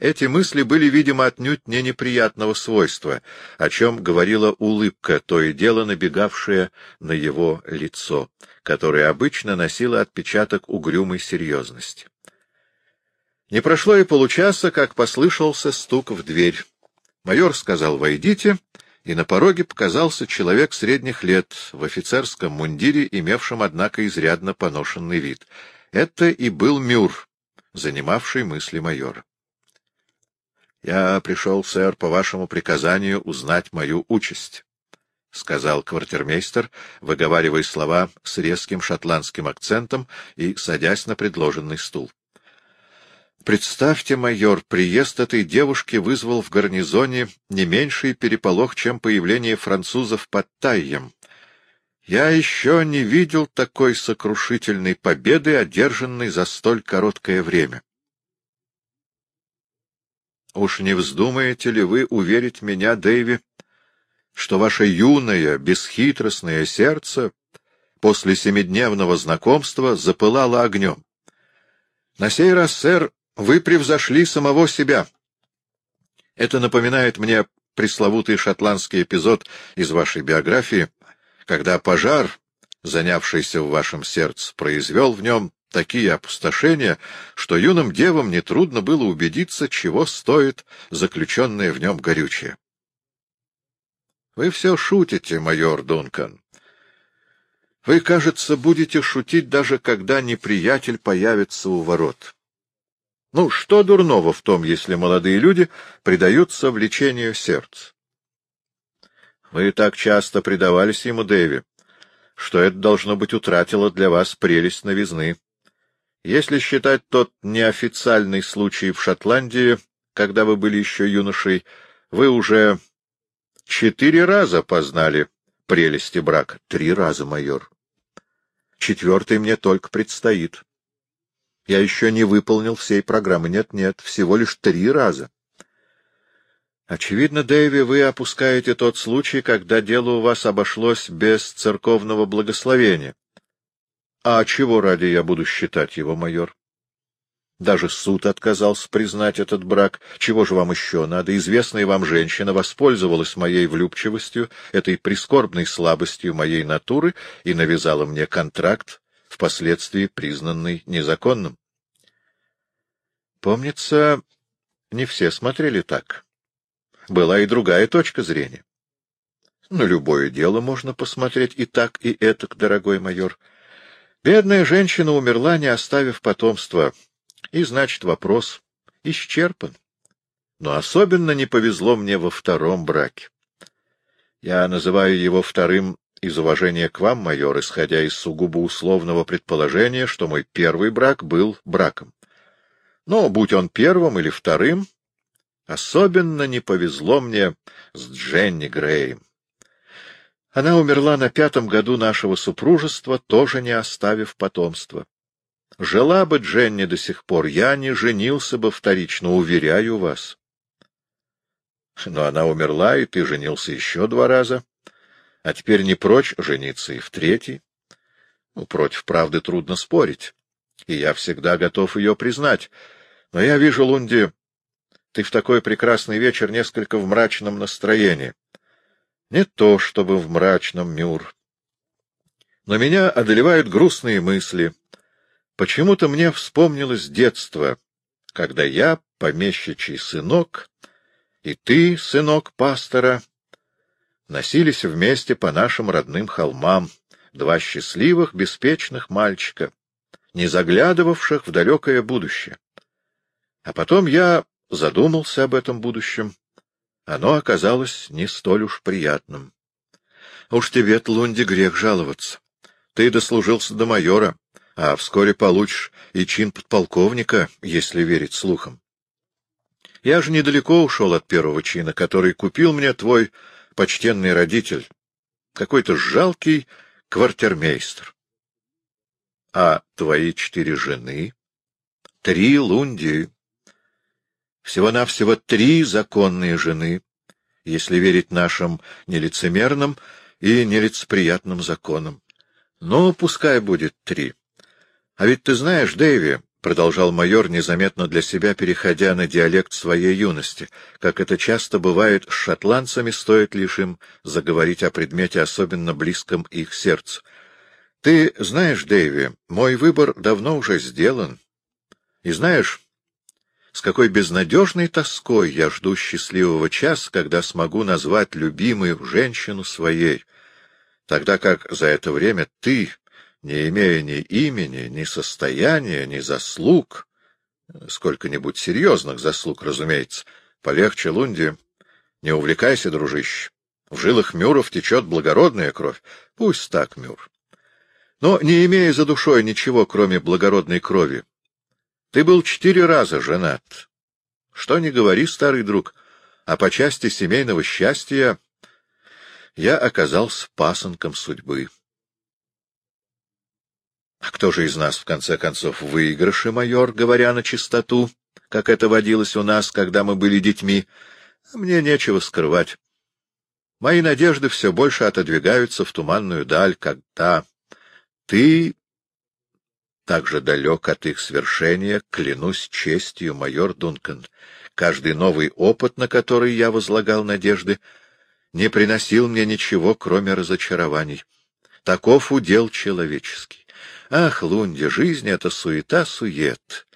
Эти мысли были, видимо, отнюдь не неприятного свойства, о чем говорила улыбка, то и дело набегавшая на его лицо, которое обычно носило отпечаток угрюмой серьезности. Не прошло и получаса, как послышался стук в дверь. Майор сказал «Войдите», и на пороге показался человек средних лет в офицерском мундире, имевшем, однако, изрядно поношенный вид. Это и был Мюр, занимавший мысли майора. — Я пришел, сэр, по вашему приказанию узнать мою участь, — сказал квартирмейстер, выговаривая слова с резким шотландским акцентом и садясь на предложенный стул. Представьте, майор, приезд этой девушки вызвал в гарнизоне не меньший переполох, чем появление французов под Тайем. Я еще не видел такой сокрушительной победы, одержанной за столь короткое время. Уж не вздумаете ли вы уверить меня, Дэйви, что ваше юное, бесхитростное сердце после семидневного знакомства запылало огнем? На сей раз, сэр, вы превзошли самого себя. Это напоминает мне пресловутый шотландский эпизод из вашей биографии, когда пожар, занявшийся в вашем сердце, произвел в нем такие опустошения, что юным девам нетрудно было убедиться, чего стоит заключенное в нем горючее. Вы все шутите, майор Дункан. Вы, кажется, будете шутить даже когда неприятель появится у ворот. Ну, что дурного в том, если молодые люди предаются влечению сердца? Вы так часто предавались ему, Дэви, что это, должно быть, утратило для вас прелесть новизны. Если считать тот неофициальный случай в Шотландии, когда вы были еще юношей, вы уже четыре раза познали прелести брака. Три раза, майор. Четвертый мне только предстоит. Я еще не выполнил всей программы. Нет-нет, всего лишь три раза. Очевидно, Дэви, вы опускаете тот случай, когда дело у вас обошлось без церковного благословения. А чего ради я буду считать его, майор? Даже суд отказался признать этот брак. Чего же вам еще надо? Известная вам женщина воспользовалась моей влюбчивостью, этой прискорбной слабостью моей натуры и навязала мне контракт, впоследствии признанный незаконным. Помнится, не все смотрели так. Была и другая точка зрения. На любое дело можно посмотреть и так, и этак, дорогой майор. Бедная женщина умерла, не оставив потомства, и, значит, вопрос исчерпан. Но особенно не повезло мне во втором браке. Я называю его вторым из уважения к вам, майор, исходя из сугубо условного предположения, что мой первый брак был браком. Но, будь он первым или вторым, особенно не повезло мне с Дженни Греем. Она умерла на пятом году нашего супружества, тоже не оставив потомства. Жила бы Дженни до сих пор, я не женился бы вторично, уверяю вас. Но она умерла, и ты женился еще два раза а теперь не прочь жениться и в третий. Ну, против правды трудно спорить, и я всегда готов ее признать. Но я вижу, Лунди, ты в такой прекрасный вечер несколько в мрачном настроении. Не то, чтобы в мрачном, Мюр. Но меня одолевают грустные мысли. Почему-то мне вспомнилось детство, когда я, помещичий сынок, и ты, сынок пастора, — носились вместе по нашим родным холмам, два счастливых, беспечных мальчика, не заглядывавших в далекое будущее. А потом я задумался об этом будущем. Оно оказалось не столь уж приятным. Уж тебе, Лунди, грех жаловаться. Ты дослужился до майора, а вскоре получишь и чин подполковника, если верить слухам. Я же недалеко ушел от первого чина, который купил мне твой почтенный родитель, какой-то жалкий квартирмейстер. А твои четыре жены? Три лунди. Всего-навсего три законные жены, если верить нашим нелицемерным и нелицеприятным законам. Но пускай будет три. А ведь ты знаешь, Дэви, продолжал майор, незаметно для себя переходя на диалект своей юности, как это часто бывает с шотландцами, стоит лишь им заговорить о предмете, особенно близком их сердцу. — Ты знаешь, Дэйви, мой выбор давно уже сделан. И знаешь, с какой безнадежной тоской я жду счастливого часа, когда смогу назвать любимую женщину своей, тогда как за это время ты, не имея ни имени, ни состояния, ни заслуг, сколько-нибудь серьезных заслуг, разумеется, полегче, Лунди, не увлекайся, дружище. В жилах Мюров течет благородная кровь. Пусть так, Мюр. Но не имея за душой ничего, кроме благородной крови, ты был четыре раза женат. Что не говори, старый друг, а по части семейного счастья я оказался пасынком судьбы. А кто же из нас, в конце концов, выигрыши, майор, говоря на чистоту, как это водилось у нас, когда мы были детьми? Мне нечего скрывать. Мои надежды все больше отодвигаются в туманную даль, когда ты так же далек от их свершения, клянусь честью, майор Дункан. Каждый новый опыт, на который я возлагал надежды, не приносил мне ничего, кроме разочарований. Таков удел человеческий. Ах, Лунди, жизнь — это суета-сует,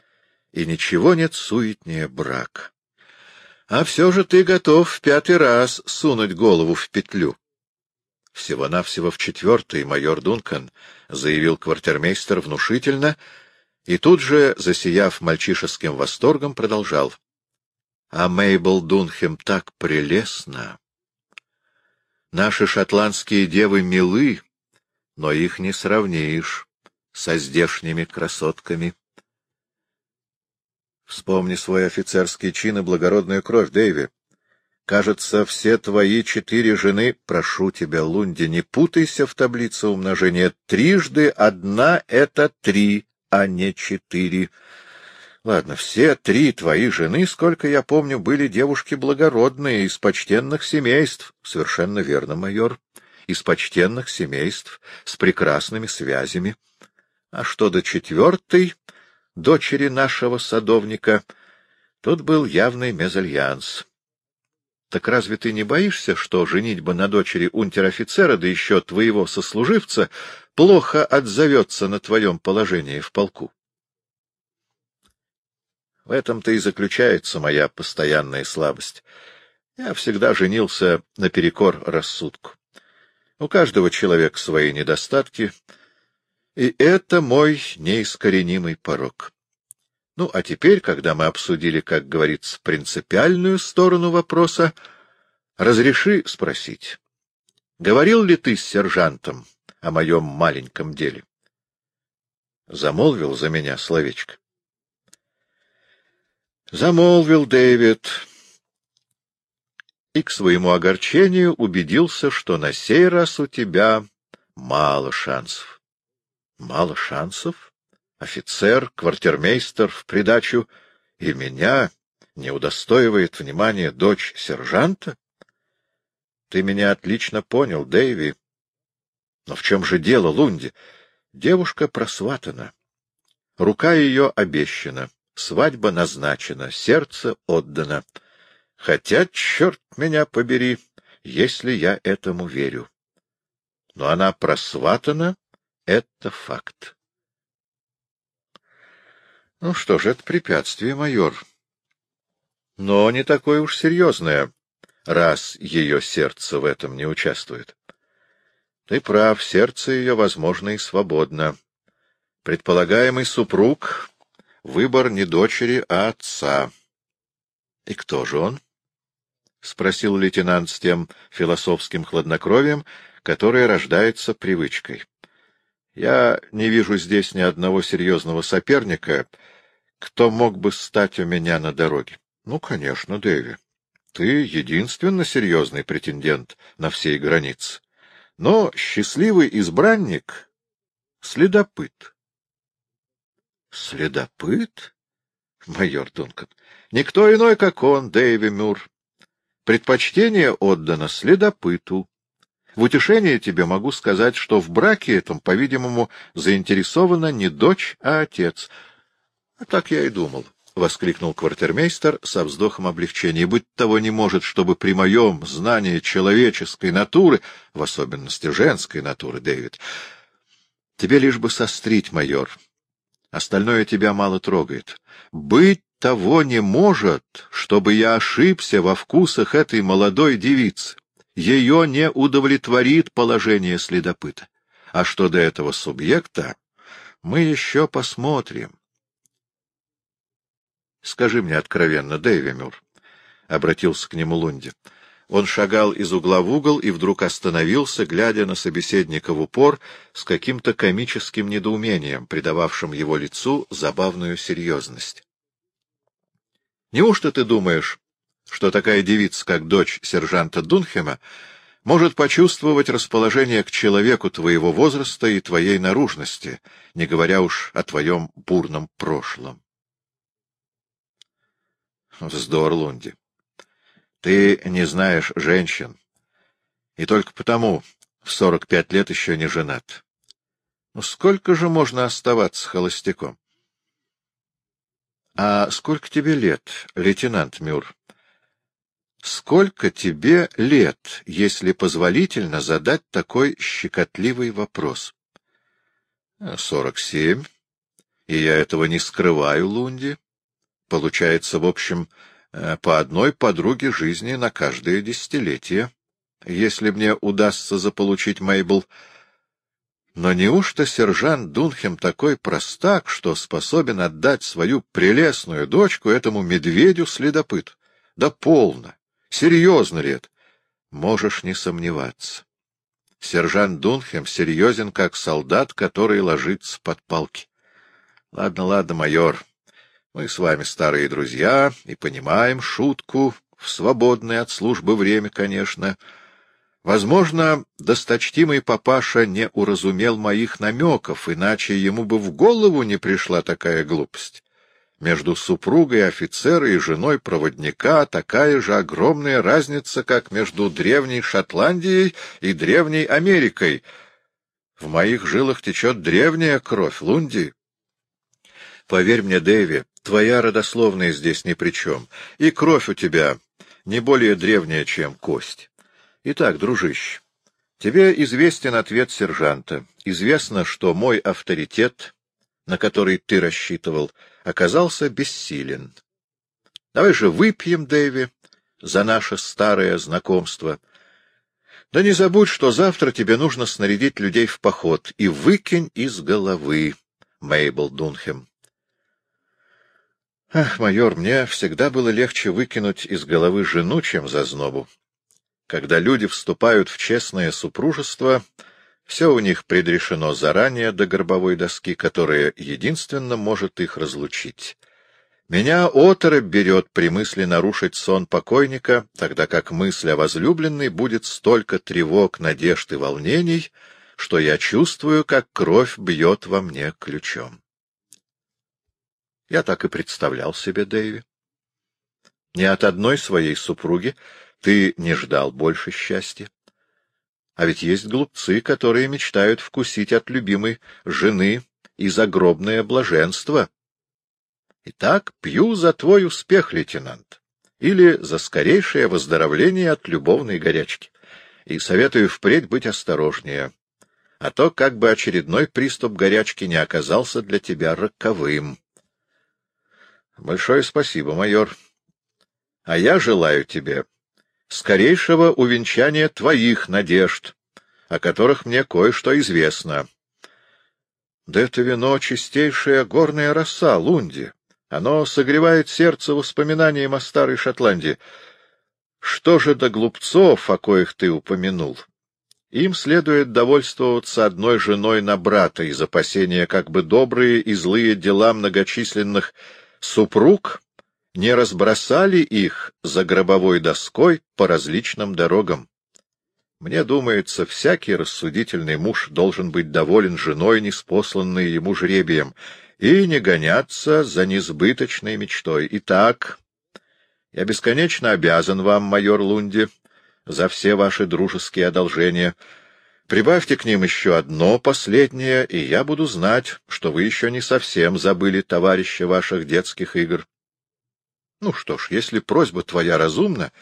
и ничего нет суетнее брак. А все же ты готов в пятый раз сунуть голову в петлю. Всего-навсего в четвертый, майор Дункан, — заявил квартирмейстер внушительно, и тут же, засияв мальчишеским восторгом, продолжал. — А Мейбл Дунхем так прелестно! Наши шотландские девы милы, но их не сравнишь со здешними красотками. Вспомни свой офицерский чин и благородную кровь, Дэйви. Кажется, все твои четыре жены... Прошу тебя, Лунди, не путайся в таблице умножения. Трижды одна — это три, а не четыре. Ладно, все три твои жены, сколько я помню, были девушки благородные, из почтенных семейств. Совершенно верно, майор. Из почтенных семейств, с прекрасными связями. А что до четвертой, дочери нашего садовника, тут был явный мезальянс. Так разве ты не боишься, что женитьба на дочери унтер-офицера, да еще твоего сослуживца, плохо отзовется на твоем положении в полку? В этом-то и заключается моя постоянная слабость. Я всегда женился наперекор рассудку. У каждого человека свои недостатки, и это мой неискоренимый порог. Ну, а теперь, когда мы обсудили, как говорится, принципиальную сторону вопроса, разреши спросить, говорил ли ты с сержантом о моем маленьком деле? Замолвил за меня словечко. Замолвил Дэвид. И к своему огорчению убедился, что на сей раз у тебя мало шансов. Мало шансов? Офицер, квартирмейстер в придачу, и меня не удостоивает внимания дочь сержанта? Ты меня отлично понял, Дэйви. Но в чем же дело, Лунди? Девушка просватана. Рука ее обещана, свадьба назначена, сердце отдано. Хотя, черт меня побери, если я этому верю. Но она просватана — это факт. Ну что ж, это препятствие, майор. Но не такое уж серьезное, раз ее сердце в этом не участвует. Ты прав, сердце ее, возможно, и свободно. Предполагаемый супруг — выбор не дочери, а отца. И кто же он? — спросил лейтенант с тем философским хладнокровием, которое рождается привычкой. Я не вижу здесь ни одного серьезного соперника, кто мог бы стать у меня на дороге. Ну, конечно, Дэви. Ты единственно серьезный претендент на всей границе. Но счастливый избранник — следопыт. Следопыт? Майор Дункан. Никто иной, как он, Дэйви Мюр. Предпочтение отдано следопыту. В утешение тебе могу сказать, что в браке этом, по-видимому, заинтересована не дочь, а отец. — Так я и думал, — воскликнул квартирмейстер со вздохом облегчения. — Быть того не может, чтобы при моем знании человеческой натуры, в особенности женской натуры, Дэвид, тебе лишь бы сострить, майор. Остальное тебя мало трогает. Быть того не может, чтобы я ошибся во вкусах этой молодой девицы. Ее не удовлетворит положение следопыта. А что до этого субъекта, мы еще посмотрим. — Скажи мне откровенно, Дэйви Мюр, — обратился к нему Лунди. Он шагал из угла в угол и вдруг остановился, глядя на собеседника в упор с каким-то комическим недоумением, придававшим его лицу забавную серьезность. — Неужто ты думаешь, что такая девица, как дочь сержанта Дунхема, может почувствовать расположение к человеку твоего возраста и твоей наружности, не говоря уж о твоем бурном прошлом? Вздор, Лунди. Ты не знаешь женщин. И только потому в сорок пять лет еще не женат. Ну, сколько же можно оставаться холостяком? — А сколько тебе лет, лейтенант Мюр? — Сколько тебе лет, если позволительно задать такой щекотливый вопрос? — Сорок семь. И я этого не скрываю, Лунди. Получается, в общем, э, по одной подруге жизни на каждое десятилетие, если мне удастся заполучить Мейбл. Но неужто сержант Дунхем такой простак, что способен отдать свою прелестную дочку этому медведю-следопыту? Да полно! Серьезно ли это? Можешь не сомневаться. Сержант Дунхем серьезен, как солдат, который ложится под палки. Ладно, ладно, майор, мы с вами старые друзья и понимаем шутку в свободное от службы время, конечно. Возможно, досточтимый папаша не уразумел моих намеков, иначе ему бы в голову не пришла такая глупость. Между супругой офицера и женой проводника такая же огромная разница, как между древней Шотландией и древней Америкой. В моих жилах течет древняя кровь, Лунди. Поверь мне, Дэви, твоя родословная здесь ни при чем, и кровь у тебя не более древняя, чем кость. Итак, дружище, тебе известен ответ сержанта. Известно, что мой авторитет, на который ты рассчитывал, оказался бессилен. Давай же выпьем, Дэви, за наше старое знакомство. Да не забудь, что завтра тебе нужно снарядить людей в поход, и выкинь из головы, Мейбл Дунхем. Ах, майор, мне всегда было легче выкинуть из головы жену, чем зазнобу. Когда люди вступают в честное супружество, все у них предрешено заранее до гробовой доски, которая единственно может их разлучить. Меня оторопь берет при мысли нарушить сон покойника, тогда как мысль о возлюбленной будет столько тревог, надежд и волнений, что я чувствую, как кровь бьет во мне ключом. Я так и представлял себе Дэйви. Ни от одной своей супруги ты не ждал больше счастья. А ведь есть глупцы, которые мечтают вкусить от любимой жены и загробное блаженство. Итак, пью за твой успех, лейтенант, или за скорейшее выздоровление от любовной горячки, и советую впредь быть осторожнее, а то как бы очередной приступ горячки не оказался для тебя роковым. Большое спасибо, майор. А я желаю тебе скорейшего увенчания твоих надежд, о которых мне кое-что известно. Да это вино — чистейшая горная роса, Лунди. Оно согревает сердце воспоминанием о старой Шотландии. Что же до глупцов, о коих ты упомянул? Им следует довольствоваться одной женой на брата из опасения, как бы добрые и злые дела многочисленных супруг не разбросали их за гробовой доской по различным дорогам. Мне думается, всякий рассудительный муж должен быть доволен женой, неспосланной ему жребием, и не гоняться за несбыточной мечтой. Итак, я бесконечно обязан вам, майор Лунди, за все ваши дружеские одолжения. Прибавьте к ним еще одно последнее, и я буду знать, что вы еще не совсем забыли товарища ваших детских игр. Ну что ж, если просьба твоя разумна,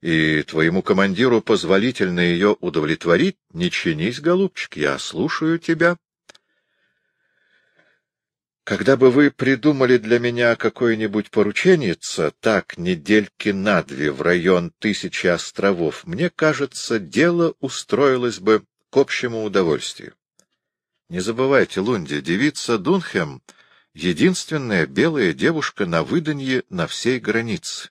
и твоему командиру позволительно ее удовлетворить, не чинись, голубчик, я слушаю тебя. Когда бы вы придумали для меня какое-нибудь порученница, так, недельки на две в район Тысячи островов, мне кажется, дело устроилось бы к общему удовольствию. Не забывайте, Лунди, девица Дунхем — единственная белая девушка на выданье на всей границе.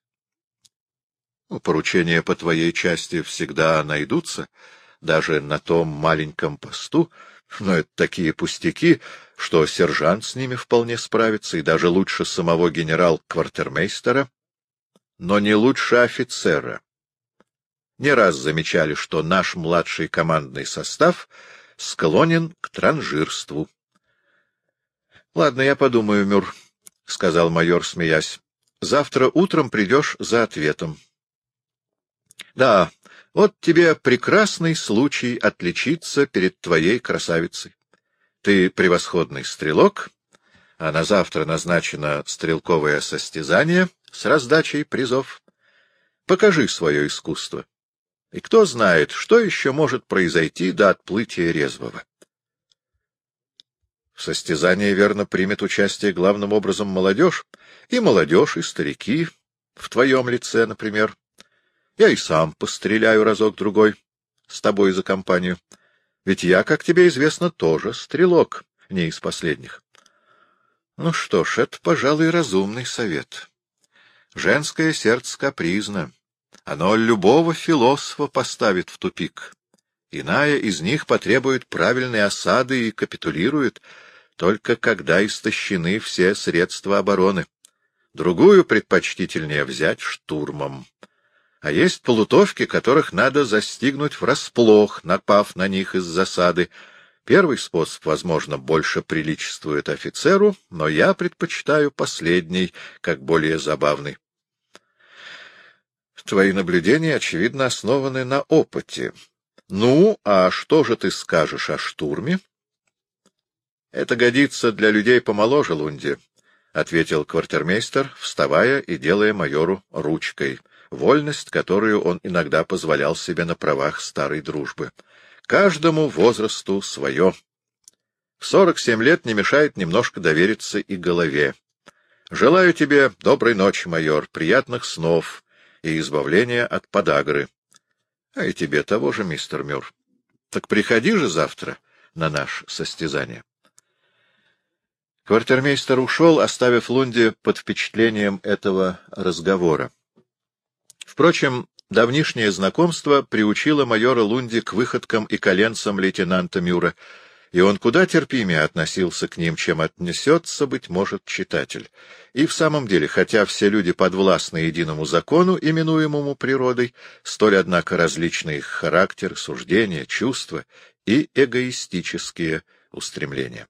Ну, поручения по твоей части всегда найдутся, даже на том маленьком посту, но это такие пустяки, что сержант с ними вполне справится, и даже лучше самого генерал-квартирмейстера, но не лучше офицера. Не раз замечали, что наш младший командный состав склонен к транжирству. — Ладно, я подумаю, Мюр, — сказал майор, смеясь. — Завтра утром придешь за ответом. — Да, вот тебе прекрасный случай отличиться перед твоей красавицей. Ты превосходный стрелок, а на завтра назначено стрелковое состязание с раздачей призов. Покажи свое искусство. И кто знает, что еще может произойти до отплытия резвого. В состязании, верно, примет участие главным образом молодежь, и молодежь, и старики, в твоем лице, например. Я и сам постреляю разок-другой с тобой за компанию. Ведь я, как тебе известно, тоже стрелок, не из последних. Ну что ж, это, пожалуй, разумный совет. Женское сердце капризно. Оно любого философа поставит в тупик. Иная из них потребует правильной осады и капитулирует, только когда истощены все средства обороны. Другую предпочтительнее взять штурмом. А есть полутовки, которых надо застигнуть врасплох, напав на них из засады. Первый способ, возможно, больше приличествует офицеру, но я предпочитаю последний, как более забавный. Твои наблюдения, очевидно, основаны на опыте. Ну, а что же ты скажешь о штурме? — Это годится для людей помоложе, Лунди, — ответил квартирмейстер, вставая и делая майору ручкой — вольность, которую он иногда позволял себе на правах старой дружбы. Каждому возрасту свое. В сорок семь лет не мешает немножко довериться и голове. Желаю тебе доброй ночи, майор, приятных снов и избавления от подагры. А и тебе того же, мистер Мюр. Так приходи же завтра на наше состязание. Квартирмейстер ушел, оставив Лунди под впечатлением этого разговора. Впрочем, давнишнее знакомство приучило майора Лунди к выходкам и коленцам лейтенанта Мюра, и он куда терпимее относился к ним, чем отнесется, быть может, читатель. И в самом деле, хотя все люди подвластны единому закону, именуемому природой, столь, однако, различны их характер, суждения, чувства и эгоистические устремления.